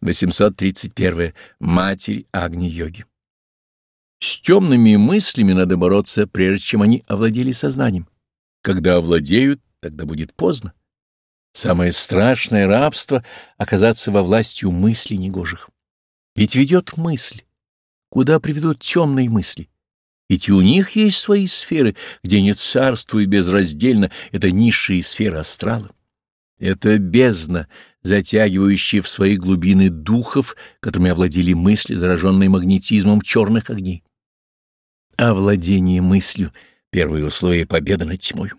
831. Матерь Агни-йоги. С темными мыслями надо бороться, прежде чем они овладели сознанием. Когда овладеют, тогда будет поздно. Самое страшное рабство — оказаться во властью мыслей негожих. Ведь ведет мысль. Куда приведут темные мысли? Ведь и у них есть свои сферы, где не царствует безраздельно, это низшие сферы астрала. Это бездна, затягивающая в свои глубины духов, которыми овладели мысли, зараженные магнетизмом черных огней. Овладение мыслью — первое условие победы над тьмой.